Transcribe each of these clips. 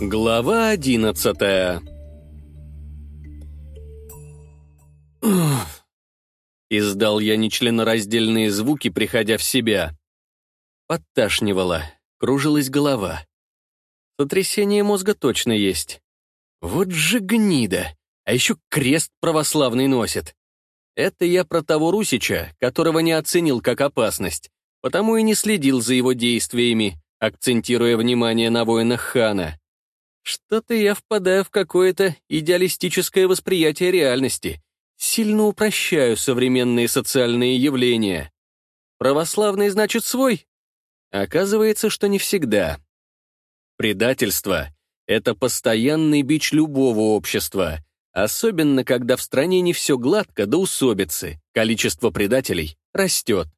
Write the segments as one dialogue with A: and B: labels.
A: Глава одиннадцатая Издал я нечленораздельные звуки, приходя в себя. Подташнивало, кружилась голова. Сотрясение мозга точно есть. Вот же гнида, а еще крест православный носит. Это я про того Русича, которого не оценил как опасность, потому и не следил за его действиями, акцентируя внимание на воинах хана. Что-то я впадаю в какое-то идеалистическое восприятие реальности, сильно упрощаю современные социальные явления. Православный значит свой? Оказывается, что не всегда. Предательство — это постоянный бич любого общества, особенно когда в стране не все гладко до усобицы, количество предателей растет.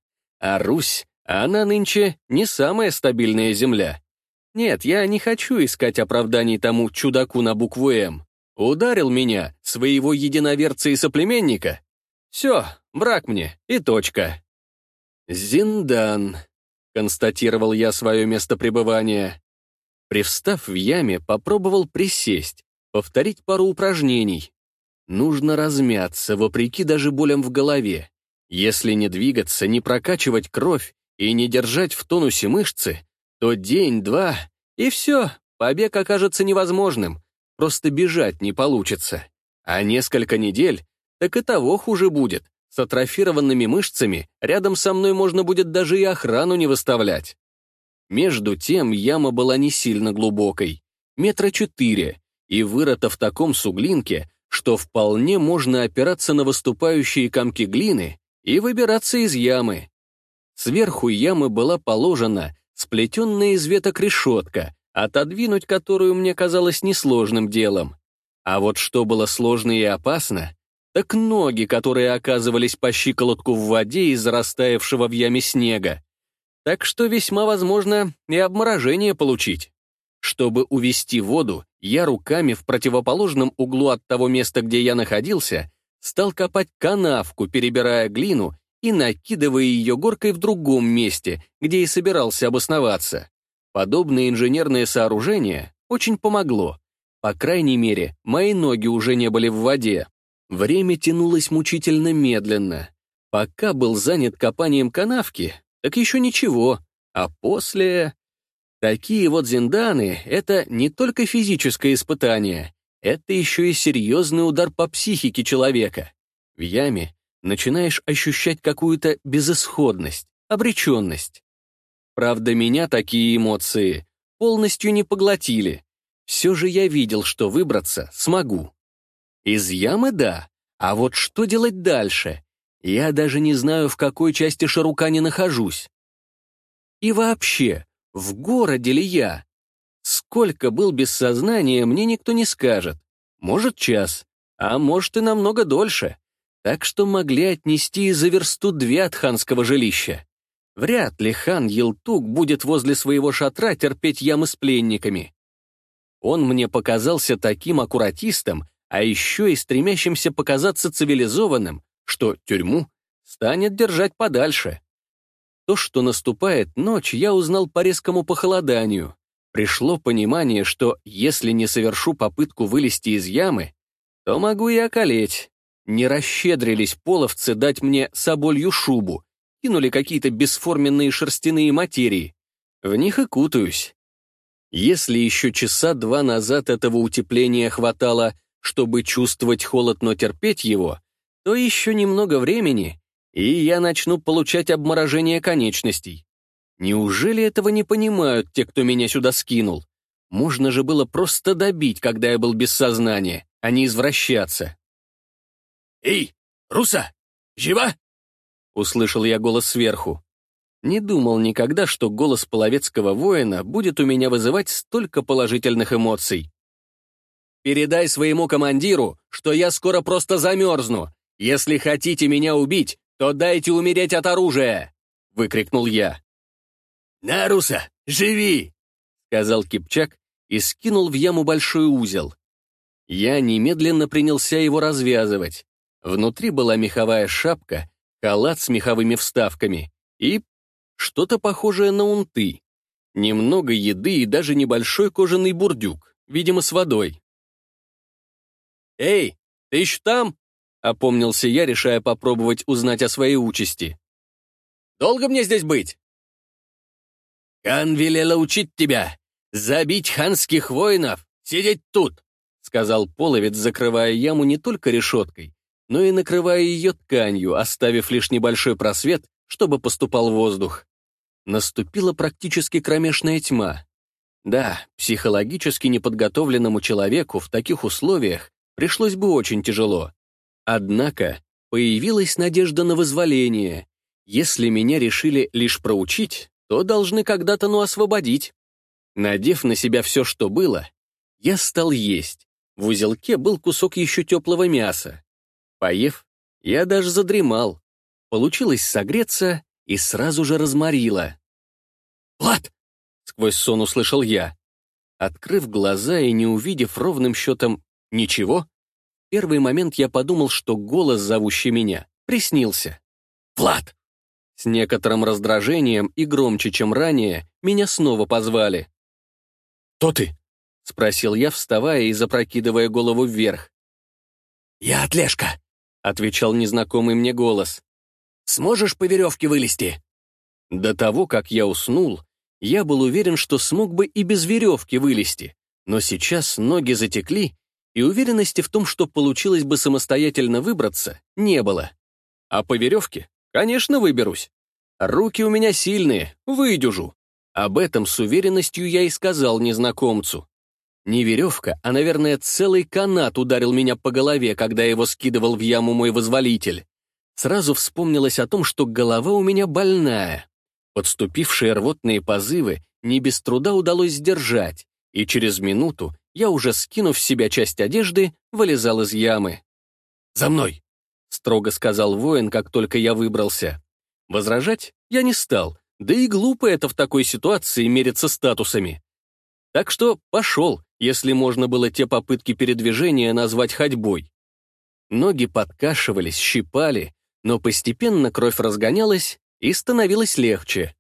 A: А Русь, она нынче не самая стабильная земля. Нет, я не хочу искать оправданий тому чудаку на букву «М». Ударил меня, своего единоверца и соплеменника. Все, враг мне, и точка. «Зиндан», — констатировал я свое место пребывания. Привстав в яме, попробовал присесть, повторить пару упражнений. Нужно размяться, вопреки даже болям в голове. Если не двигаться, не прокачивать кровь и не держать в тонусе мышцы, то день-два, и все, побег окажется невозможным, просто бежать не получится. А несколько недель, так и того хуже будет. С атрофированными мышцами рядом со мной можно будет даже и охрану не выставлять. Между тем яма была не сильно глубокой, метра четыре, и вырыта в таком суглинке, что вполне можно опираться на выступающие комки глины и выбираться из ямы. Сверху ямы была положена сплетенная из веток решетка, отодвинуть которую мне казалось несложным делом. А вот что было сложно и опасно, так ноги, которые оказывались по щиколотку в воде из-за растаявшего в яме снега. Так что весьма возможно и обморожение получить. Чтобы увести воду, я руками в противоположном углу от того места, где я находился, стал копать канавку, перебирая глину и накидывая ее горкой в другом месте, где и собирался обосноваться. Подобное инженерное сооружение очень помогло. По крайней мере, мои ноги уже не были в воде. Время тянулось мучительно медленно. Пока был занят копанием канавки, так еще ничего, а после... Такие вот зинданы — это не только физическое испытание, это еще и серьезный удар по психике человека. В яме начинаешь ощущать какую-то безысходность, обреченность. Правда, меня такие эмоции полностью не поглотили. Все же я видел, что выбраться смогу. Из ямы — да, а вот что делать дальше? Я даже не знаю, в какой части Шарукани нахожусь. И вообще, в городе ли я? Сколько был без сознания, мне никто не скажет. Может, час, а может и намного дольше. Так что могли отнести за версту две от ханского жилища. Вряд ли хан Елтук будет возле своего шатра терпеть ямы с пленниками. Он мне показался таким аккуратистом, а еще и стремящимся показаться цивилизованным, что тюрьму станет держать подальше. То, что наступает ночь, я узнал по резкому похолоданию. Пришло понимание, что если не совершу попытку вылезти из ямы, то могу и околеть. Не расщедрились половцы дать мне соболью шубу, кинули какие-то бесформенные шерстяные материи. В них и кутаюсь. Если еще часа два назад этого утепления хватало, чтобы чувствовать холод, но терпеть его, то еще немного времени, и я начну получать обморожение конечностей. Неужели этого не понимают те, кто меня сюда скинул? Можно же было просто добить, когда я был без сознания, а не извращаться.
B: «Эй, Руса, жива?»
A: Услышал я голос сверху. Не думал никогда, что голос половецкого воина будет у меня вызывать столько положительных эмоций. «Передай своему командиру, что я скоро просто замерзну. Если хотите меня убить, то дайте умереть от оружия!» — выкрикнул я.
B: «Наруса, живи!»
A: — сказал Кипчак и скинул в яму большой узел. Я немедленно принялся его развязывать. Внутри была меховая шапка, халат с меховыми вставками и что-то похожее на унты. Немного еды и даже небольшой кожаный бурдюк. видимо, с водой. «Эй, ты еще там?» — опомнился я, решая попробовать узнать о своей участи. «Долго мне здесь быть?»
B: «Хан велела учить тебя, забить ханских воинов, сидеть тут», — сказал половец, закрывая яму не только решеткой, но и накрывая ее тканью, оставив лишь небольшой просвет, чтобы поступал воздух. Наступила практически кромешная тьма. Да, психологически неподготовленному человеку в таких условиях пришлось бы очень тяжело. Однако появилась надежда на вызволение. Если меня решили лишь проучить, то должны когда-то ну освободить. Надев на себя все, что было, я стал есть. В узелке был кусок еще теплого мяса. Поев, я даже задремал. Получилось согреться и сразу же разморило. «Влад!» — сквозь сон услышал я. Открыв глаза и не увидев ровным счетом ничего, первый момент я подумал, что голос, зовущий меня, приснился. «Влад!» С некоторым раздражением и громче, чем ранее, меня снова позвали. «Кто ты?» — спросил я, вставая и запрокидывая голову вверх. «Я Отлежка», — отвечал незнакомый мне голос. «Сможешь по веревке вылезти?» До того, как я уснул, я был уверен, что смог бы и без веревки вылезти, но сейчас ноги затекли, и уверенности в том, что получилось бы самостоятельно выбраться, не было. А по веревке Конечно, выберусь. Руки у меня сильные, выдюжу. Об этом с уверенностью я и сказал незнакомцу. Не веревка, а, наверное, целый канат ударил меня по голове, когда его скидывал в яму мой возволитель. Сразу вспомнилось о том, что голова у меня больная. Подступившие рвотные позывы не без труда удалось сдержать, и через минуту я, уже скинув с себя часть одежды, вылезал из ямы. «За мной!» — строго сказал воин, как только я выбрался. Возражать я не стал, да и глупо это в такой ситуации мериться статусами. Так что пошел, если можно было те попытки передвижения назвать ходьбой. Ноги подкашивались, щипали, но постепенно кровь разгонялась и становилось легче.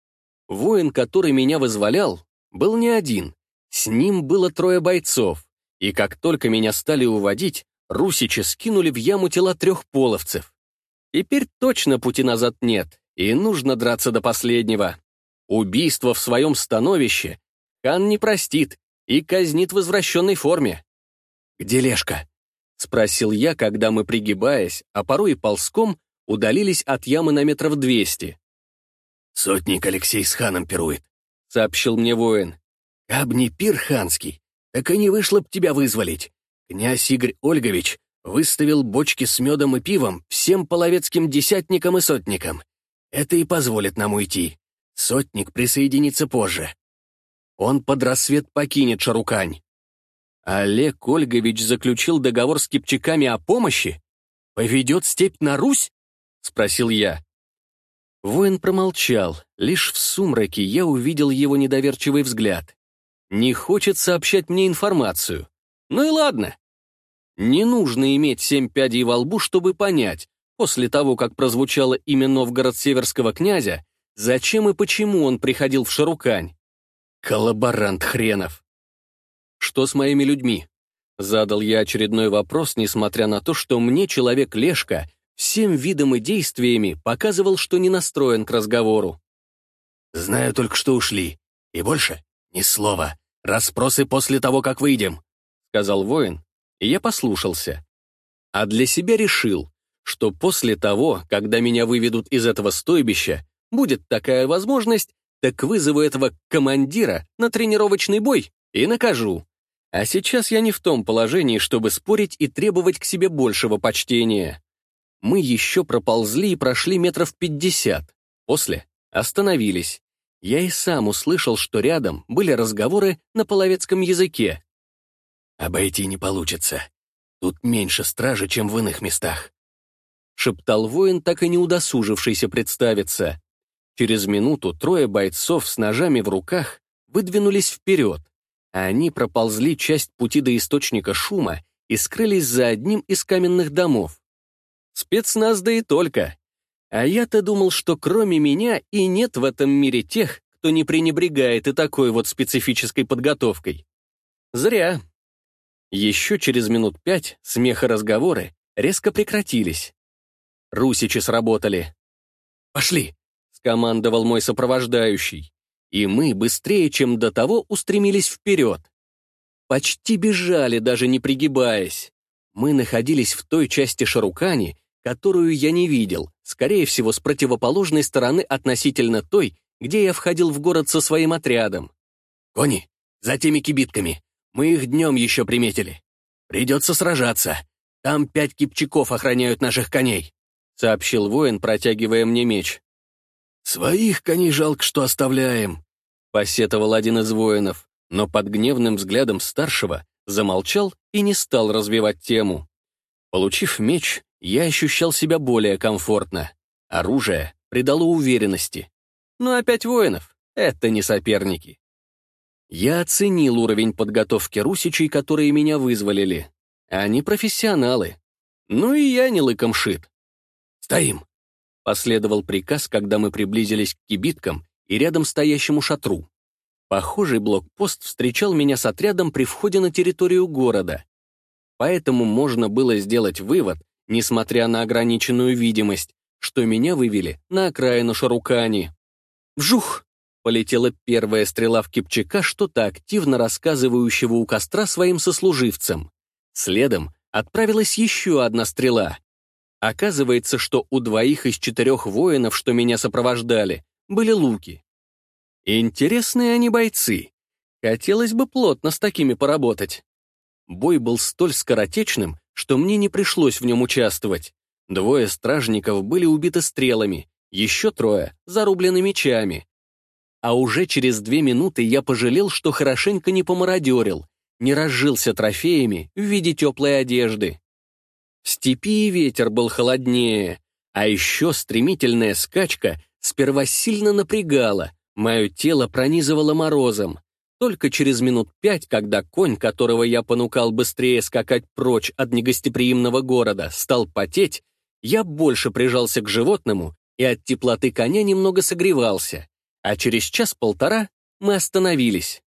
B: Воин, который меня вызволял, был не один. С ним было трое бойцов, и как только меня стали уводить, русичи скинули в яму тела трех половцев. Теперь точно пути назад нет, и нужно драться до последнего. Убийство в своем становище хан не простит и казнит в возвращенной форме. «Где Лешка?» — спросил я, когда мы, пригибаясь, а порой и ползком, удалились от ямы на метров двести.
A: «Сотник Алексей с ханом пирует», — сообщил мне воин. «Каб не пир ханский, так и не вышло б тебя вызволить. Князь Игорь Ольгович выставил бочки с медом и пивом всем половецким десятникам и сотникам. Это и позволит нам уйти. Сотник присоединится позже. Он под рассвет покинет Шарукань. Олег Ольгович заключил договор с кипчаками о помощи? Поведет степь на Русь? Спросил я. Воин промолчал. Лишь в сумраке я увидел его недоверчивый взгляд. Не хочет сообщать мне информацию. Ну и ладно. Не нужно иметь семь пядей во лбу, чтобы понять, после того, как прозвучало имя Новгород-Северского князя, зачем и почему он приходил в Шарукань. Коллаборант хренов. Что с моими людьми? Задал я очередной вопрос, несмотря на то, что мне человек Лешка всем видом и действиями показывал, что не настроен к разговору. «Знаю только, что ушли. И больше ни слова. Расспросы после того, как выйдем сказал воин, и я послушался. А для себя решил, что после того, когда меня выведут из этого стойбища, будет такая возможность, так вызову этого командира на тренировочный бой и накажу. А сейчас я не в том положении, чтобы спорить и требовать к себе большего почтения. Мы еще проползли и прошли метров пятьдесят. После остановились. Я и сам услышал, что рядом были разговоры на половецком языке. «Обойти не получится. Тут меньше стражи, чем в иных местах», — шептал воин, так и не удосужившийся представиться. Через минуту трое бойцов с ножами в руках выдвинулись вперед, а они проползли часть пути до источника шума и скрылись за одним из каменных домов. Спецназ да и только. А я-то думал, что кроме меня и нет в этом мире тех, кто не пренебрегает и такой вот специфической подготовкой. Зря. Еще через минут пять смех и разговоры резко прекратились. Русичи сработали. «Пошли!» — скомандовал мой сопровождающий. И мы быстрее, чем до того, устремились вперед. Почти бежали, даже не пригибаясь. Мы находились в той части Шарукани, которую я не видел, скорее всего, с противоположной стороны относительно той, где я входил в город со своим отрядом. «Кони, за теми кибитками. Мы их днем еще приметили. Придется сражаться. Там пять кипчаков охраняют наших коней», — сообщил воин, протягивая мне меч. «Своих коней жалко, что оставляем», — посетовал один из воинов, но под гневным взглядом старшего замолчал и не стал развивать тему. Получив меч, я ощущал себя более комфортно. Оружие придало уверенности. Но опять воинов — это не соперники. Я оценил уровень подготовки русичей, которые меня вызволили. Они профессионалы. Ну и я не лыком шит. «Стоим!» — последовал приказ, когда мы приблизились к кибиткам и рядом стоящему шатру. Похожий блокпост встречал меня с отрядом при входе на территорию города. Поэтому можно было сделать вывод, несмотря на ограниченную видимость, что меня вывели на окраину Шарукани. Вжух! Полетела первая стрела в Кипчака, что-то активно рассказывающего у костра своим сослуживцам. Следом отправилась еще одна стрела. Оказывается, что у двоих из четырех воинов, что меня сопровождали, были луки. Интересные они бойцы. Хотелось бы плотно с такими поработать. Бой был столь скоротечным, что мне не пришлось в нем участвовать. Двое стражников были убиты стрелами, еще трое зарублены мечами. А уже через две минуты я пожалел, что хорошенько не помародерил, не разжился трофеями в виде теплой одежды. Степи и ветер был холоднее, а еще стремительная скачка сперва сильно напрягала, Мое тело пронизывало морозом. Только через минут пять, когда конь, которого я понукал быстрее скакать прочь от негостеприимного города, стал потеть, я больше прижался к животному и от теплоты коня немного согревался, а через час-полтора мы остановились.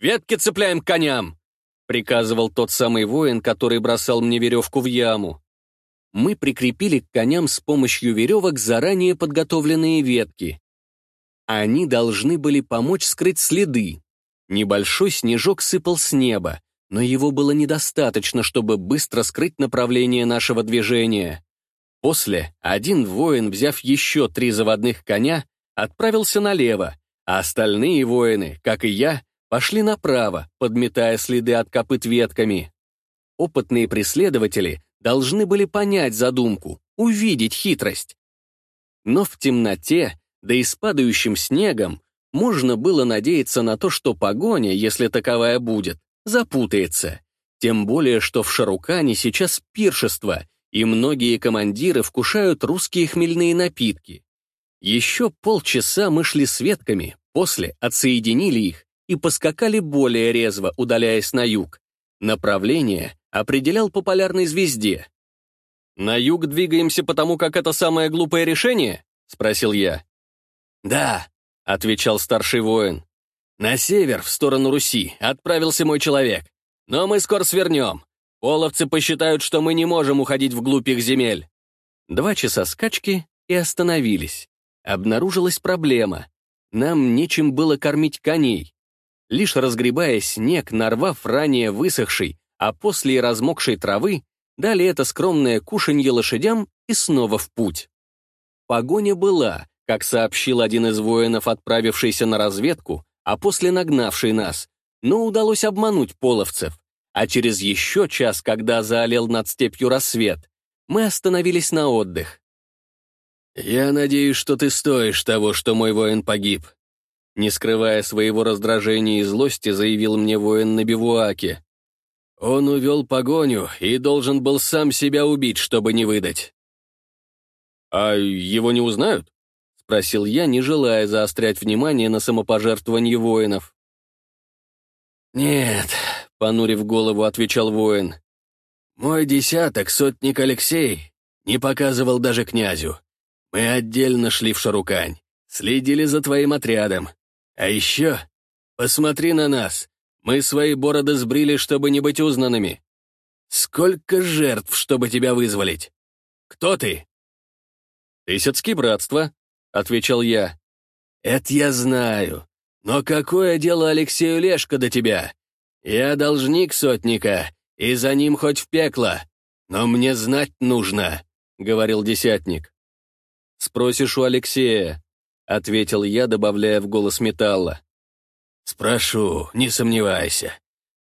A: «Ветки цепляем к коням!» — приказывал тот самый воин, который бросал мне веревку в яму. Мы прикрепили к коням с помощью веревок заранее подготовленные ветки, они должны были помочь скрыть следы. Небольшой снежок сыпал с неба, но его было недостаточно, чтобы быстро скрыть направление нашего движения. После один воин, взяв еще три заводных коня, отправился налево, а остальные воины, как и я, пошли направо, подметая следы от копыт ветками. Опытные преследователи должны были понять задумку, увидеть хитрость. Но в темноте да и с падающим снегом можно было надеяться на то, что погоня, если таковая будет, запутается. Тем более, что в Шарукане сейчас пиршество, и многие командиры вкушают русские хмельные напитки. Еще полчаса мы шли с ветками, после отсоединили их и поскакали более резво, удаляясь на юг. Направление определял по полярной звезде. «На юг двигаемся потому, как это самое глупое решение?» — спросил я. «Да», — отвечал старший воин. «На север, в сторону Руси, отправился мой человек. Но мы скоро свернем. Половцы посчитают, что мы не можем уходить вглубь их земель». Два часа скачки и остановились. Обнаружилась проблема. Нам нечем было кормить коней. Лишь разгребая снег, нарвав ранее высохший, а после и размокшей травы, дали это скромное кушанье лошадям и снова в путь. Погоня была, как сообщил один из воинов, отправившийся на разведку, а после нагнавший нас, но удалось обмануть половцев. А через еще час, когда заолел над степью рассвет, мы остановились на отдых. «Я надеюсь, что ты стоишь того, что мой воин погиб», не скрывая своего раздражения и злости, заявил мне воин на бивуаке. Он увел погоню и должен был сам себя убить, чтобы не выдать. «А его не узнают?» — спросил я, не желая заострять внимание на самопожертвовании воинов. «Нет», — понурив голову, отвечал воин. «Мой десяток, сотник Алексей, не показывал даже князю. Мы отдельно шли в Шарукань, следили за твоим отрядом. А еще, посмотри на нас,
B: Мы свои бороды сбрили, чтобы не быть узнанными. Сколько жертв, чтобы тебя вызволить? Кто ты?»
A: «Тысяцкие братства», — отвечал я.
B: «Это я знаю. Но какое дело Алексею Лешко до тебя? Я должник сотника, и за ним хоть в пекло. Но мне знать нужно», — говорил десятник.
A: «Спросишь у Алексея», — ответил я, добавляя в голос металла.
B: «Спрошу, не сомневайся.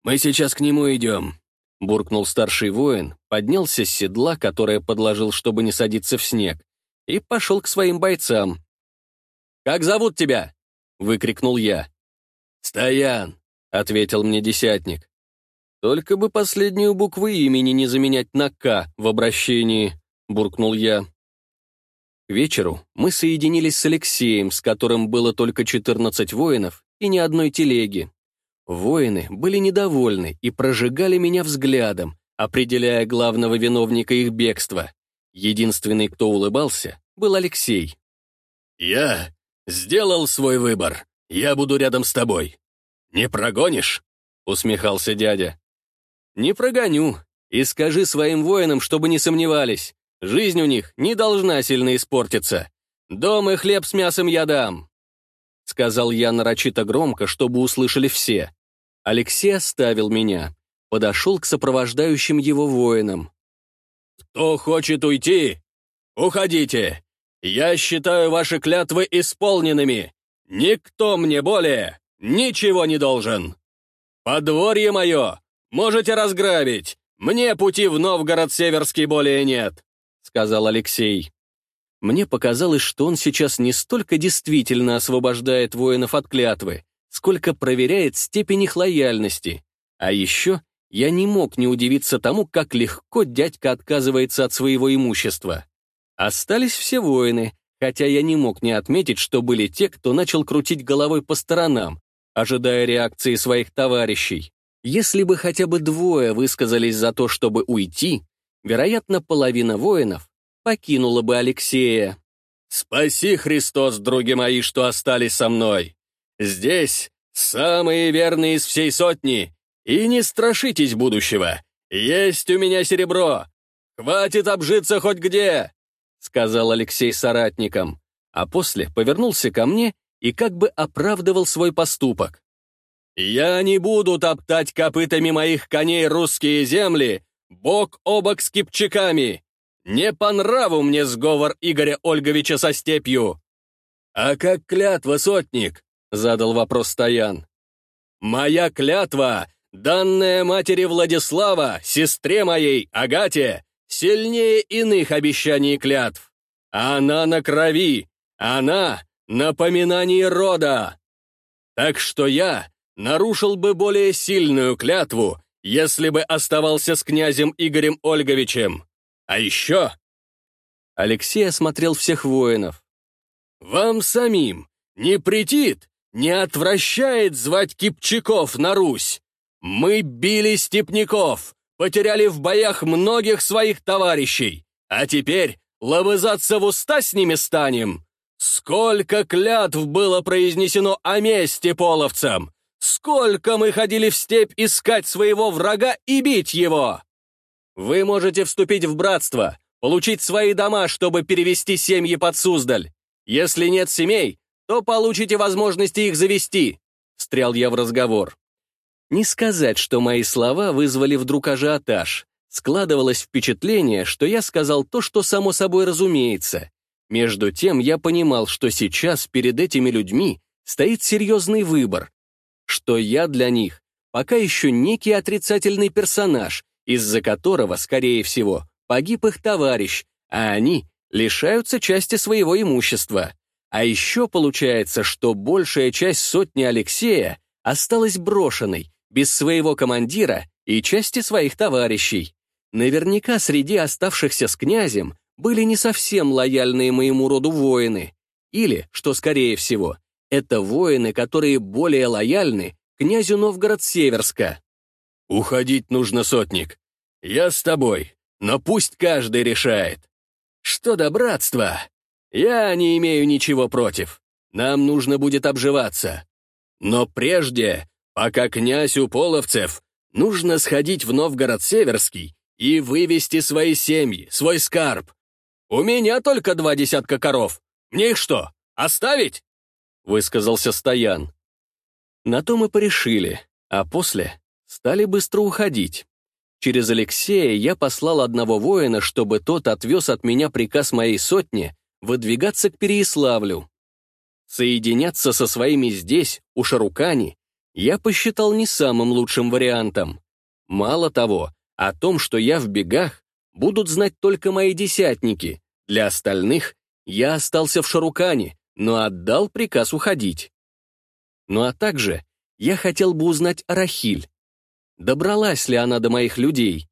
B: Мы сейчас к нему идем», — буркнул старший воин, поднялся с седла, которое подложил, чтобы не садиться в снег, и пошел к своим бойцам.
A: «Как зовут тебя?» — выкрикнул я.
B: «Стоян», — ответил мне десятник.
A: «Только бы последнюю букву имени не заменять на «К» в обращении», — буркнул я. Вечеру мы соединились с Алексеем, с которым было только 14 воинов и ни одной телеги. Воины были недовольны и прожигали меня взглядом, определяя главного виновника их бегства. Единственный, кто улыбался, был Алексей.
B: «Я сделал свой выбор. Я буду рядом с тобой. Не прогонишь?» — усмехался дядя.
A: «Не прогоню. И скажи своим воинам, чтобы не сомневались. Жизнь у них не должна сильно испортиться. Дом и хлеб с мясом я дам», — сказал я нарочито громко, чтобы услышали все. Алексей оставил меня, подошел к сопровождающим его воинам.
B: «Кто хочет уйти? Уходите! Я считаю ваши клятвы исполненными. Никто мне более ничего не должен. Подворье мое можете разграбить. Мне пути в Новгород Северский более нет», — сказал Алексей.
A: Мне показалось, что он сейчас не столько действительно освобождает воинов от клятвы, сколько проверяет степень их лояльности. А еще я не мог не удивиться тому, как легко дядька отказывается от своего имущества. Остались все воины, хотя я не мог не отметить, что были те, кто начал крутить головой по сторонам, ожидая реакции своих товарищей. Если бы хотя бы двое высказались за то, чтобы уйти, вероятно, половина воинов покинула бы Алексея.
B: «Спаси, Христос, други мои, что остались со мной! Здесь самые верные из всей сотни, и не страшитесь будущего! Есть у меня серебро! Хватит обжиться хоть где!
A: — сказал Алексей соратникам, а после повернулся ко мне и как бы оправдывал свой поступок.
B: «Я не буду топтать копытами моих коней русские земли, бок о бок с кипчаками. Не по нраву мне сговор Игоря Ольговича со степью». «А как клятва, сотник?» — задал вопрос Стоян. «Моя клятва, данная матери Владислава, сестре моей, Агате, сильнее иных обещаний клятв. Она на крови, она — напоминание рода. Так что я нарушил бы более сильную клятву, если бы оставался с князем Игорем Ольговичем. А еще...»
A: Алексей осмотрел всех воинов.
B: «Вам самим не претит, не отвращает звать кипчаков на Русь. Мы били степняков, потеряли в боях многих своих товарищей, а теперь лобызаться в уста с ними станем. Сколько клятв было произнесено о мести половцам! Сколько мы ходили в степь искать своего врага и бить его!
A: Вы можете вступить в братство, получить свои дома, чтобы перевести семьи под Суздаль. Если нет семей, то получите возможности их завести», — встрял я в разговор. Не сказать, что мои слова вызвали вдруг ажиотаж. Складывалось впечатление, что я сказал то, что само собой разумеется. Между тем я понимал, что сейчас перед этими людьми стоит серьезный выбор, что я для них пока еще некий отрицательный персонаж, из-за которого, скорее всего, погиб их товарищ, а они лишаются части своего имущества. А еще получается, что большая часть сотни Алексея осталась брошенной, без своего командира и части своих товарищей. Наверняка среди оставшихся с князем были не совсем лояльные моему роду воины. Или, что скорее всего, это воины, которые более лояльны князю Новгород-Северска.
B: «Уходить нужно, сотник. Я с тобой, но пусть каждый решает. Что до братства? Я не имею ничего против. Нам нужно будет обживаться. Но прежде пока князь у половцев, нужно сходить в Новгород-Северский и вывести свои семьи, свой скарб. У меня только два десятка коров. Мне их что, оставить?» Высказался Стоян.
A: На то мы порешили, а после стали быстро уходить. Через Алексея я послал одного воина, чтобы тот отвез от меня приказ моей сотни выдвигаться к Переяславлю. Соединяться со своими здесь, у Шарукани, я посчитал не самым лучшим вариантом. Мало того, о том, что я в бегах, будут знать только мои десятники. Для остальных я остался в Шарукане, но отдал приказ уходить. Ну а также я хотел бы узнать Рахиль. Добралась ли она до моих людей?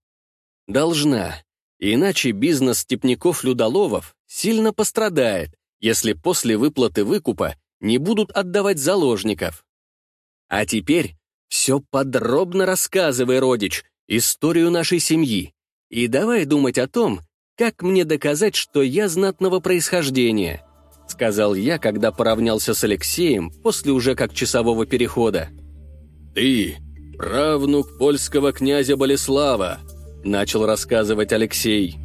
A: Должна. Иначе бизнес степняков-людоловов сильно пострадает, если после выплаты выкупа не будут отдавать заложников. А теперь все подробно рассказывай, родич, историю нашей семьи. И давай думать о том, как мне доказать, что я знатного происхождения, сказал я, когда поравнялся с Алексеем после уже как часового перехода.
B: Ты правнук польского князя Болеслава», — начал рассказывать Алексей.